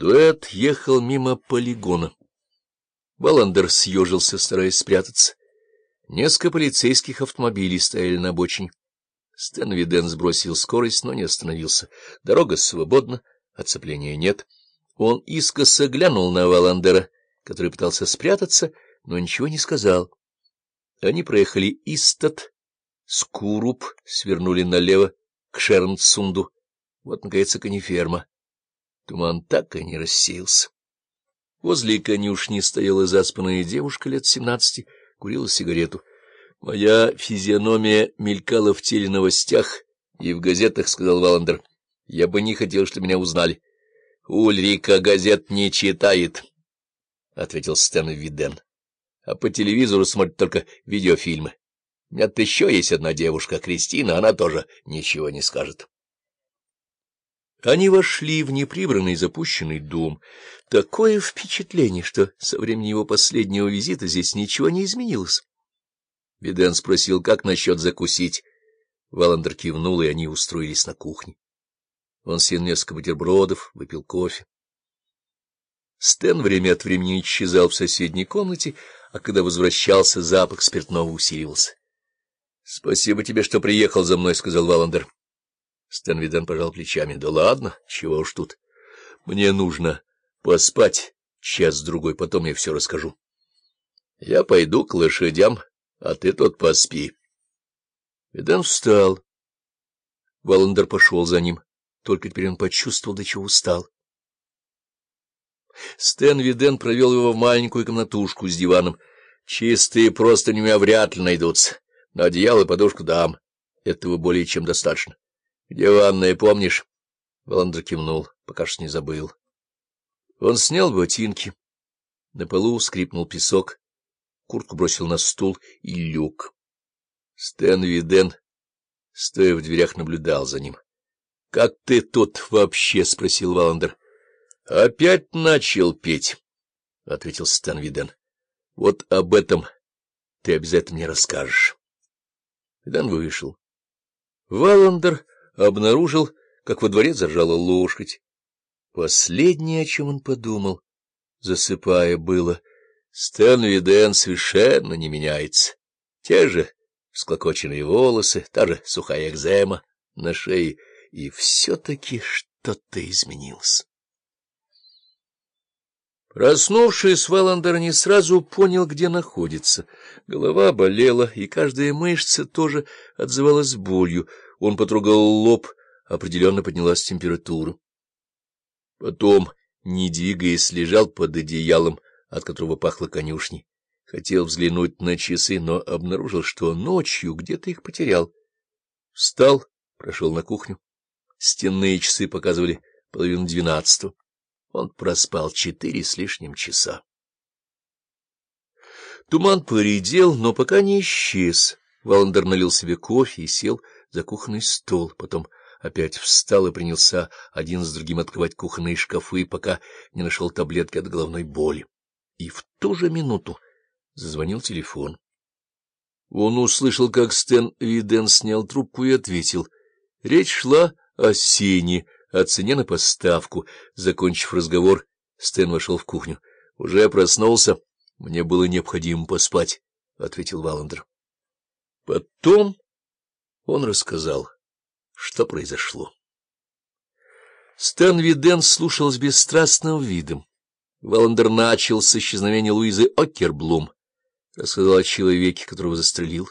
Дуэт ехал мимо полигона. Валандер съежился, стараясь спрятаться. Несколько полицейских автомобилей стояли на обочине. Стэн Виден сбросил скорость, но не остановился. Дорога свободна, отцепления нет. Он искоса глянул на Валандера, который пытался спрятаться, но ничего не сказал. Они проехали Истат, Скуруб, свернули налево к Шернцунду. Вот, наконец, кониферма. Туман так и не рассеялся. Возле конюшни стояла заспанная девушка лет семнадцати, курила сигарету. Моя физиономия мелькала в теленовостях и в газетах, — сказал Валандер. Я бы не хотел, чтобы меня узнали. — Ульрика газет не читает, — ответил Стэн Виден. — А по телевизору смотрит только видеофильмы. У меня еще есть одна девушка, Кристина, она тоже ничего не скажет. Они вошли в неприбранный запущенный дом. Такое впечатление, что со времени его последнего визита здесь ничего не изменилось. Виден спросил, как насчет закусить. Валандер кивнул, и они устроились на кухне. Он съел несколько бутербродов, выпил кофе. Стэн время от времени исчезал в соседней комнате, а когда возвращался, запах спиртного усиливался. — Спасибо тебе, что приехал за мной, — сказал Валандер. Стэнвиден пожал плечами. — Да ладно, чего уж тут. Мне нужно поспать час-другой, потом я все расскажу. Я пойду к лошадям, а ты тут поспи. Виден встал. Валандер пошел за ним. Только теперь он почувствовал, до чего устал. Стэн Виден провел его в маленькую комнатушку с диваном. Чистые простыни у меня вряд ли найдутся, но одеяло и подушку дам. Этого более чем достаточно. — Где ванная, помнишь? Валандер кивнул, пока что не забыл. Он снял ботинки. На полу скрипнул песок, куртку бросил на стул и люк. Стэн Виден, стоя в дверях, наблюдал за ним. — Как ты тут вообще? — спросил Валандер. — Опять начал петь, — ответил Стэн Виден. — Вот об этом ты обязательно мне расскажешь. Виден вышел. Валандер обнаружил, как во дворе заржала лошадь. Последнее, о чем он подумал, засыпая, было, Стэн Виден совершенно не меняется. Те же склокоченные волосы, та же сухая экзема на шее, и все-таки что-то изменилось. Проснувшись, Валандер не сразу понял, где находится. Голова болела, и каждая мышца тоже отзывалась болью. Он потрогал лоб, определенно поднялась температура. Потом, не двигаясь, лежал под одеялом, от которого пахло конюшней. Хотел взглянуть на часы, но обнаружил, что ночью где-то их потерял. Встал, прошел на кухню. Стенные часы показывали половину двенадцатого. Он проспал четыре с лишним часа. Туман поредел, но пока не исчез. Валандер налил себе кофе и сел за кухонный стол, потом опять встал и принялся один с другим открывать кухонные шкафы, пока не нашел таблетки от головной боли. И в ту же минуту зазвонил телефон. Он услышал, как Стэн Виден снял трубку и ответил. Речь шла о сене, о цене на поставку. Закончив разговор, Стэн вошел в кухню. — Уже проснулся. Мне было необходимо поспать, — ответил Валандер. Потом он рассказал, что произошло. Стэн Виден слушал с бесстрастным видом. Валандер начал с исчезновения Луизы Окерблум, рассказал о человеке, которого застрелил.